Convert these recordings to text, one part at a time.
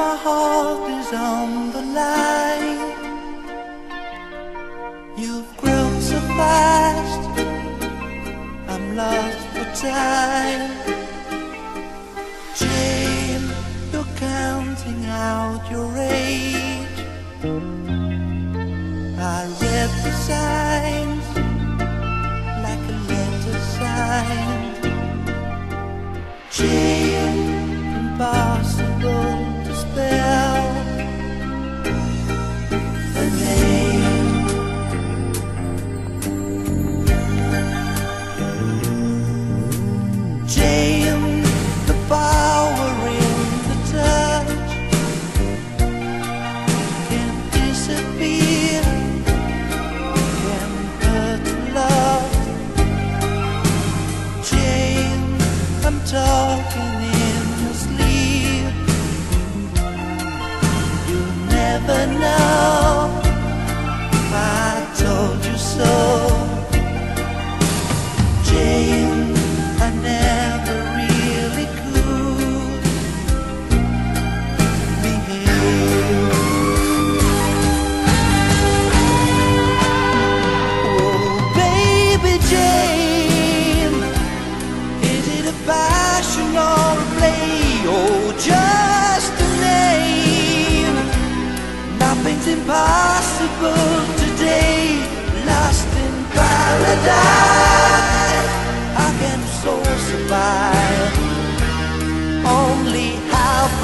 my heart is on the line. You've grown so fast, I'm lost for time. Jane, you're counting out your age. I read the signs like a letter signed. Jane.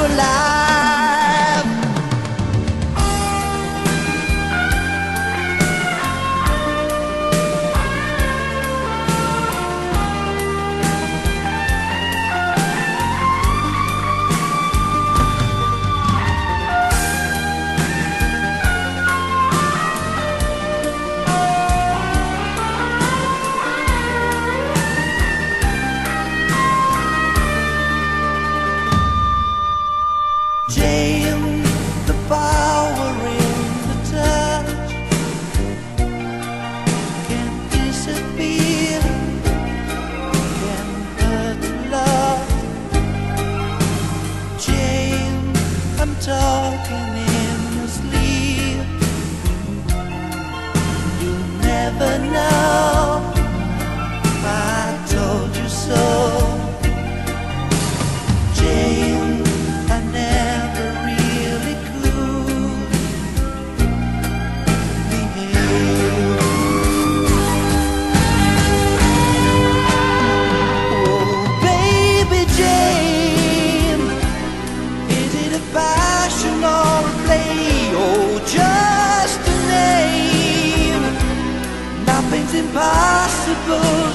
alive. impossible.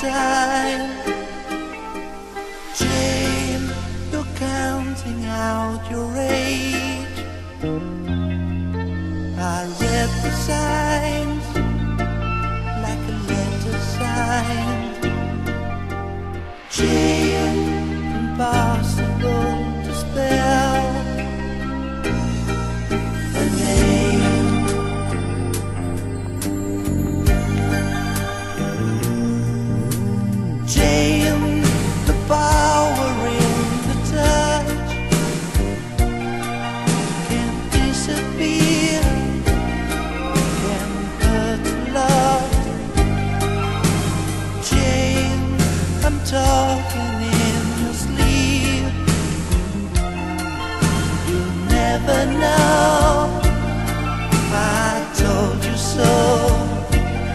Time. Jane, you're counting out your age. I read the signs talking.